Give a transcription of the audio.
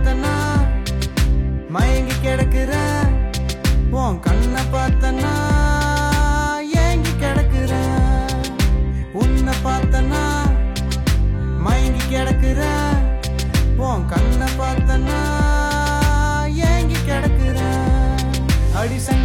பார்த்தனா மயங்கி கிடக்குற உன் கண்ணை பார்த்தனா ஏங்கி கிடக்குற உன்னை பார்த்தனா மயங்கி கிடக்குற உன் கண்ணை பார்த்தனா ஏங்கி கிடக்குற அடிசன்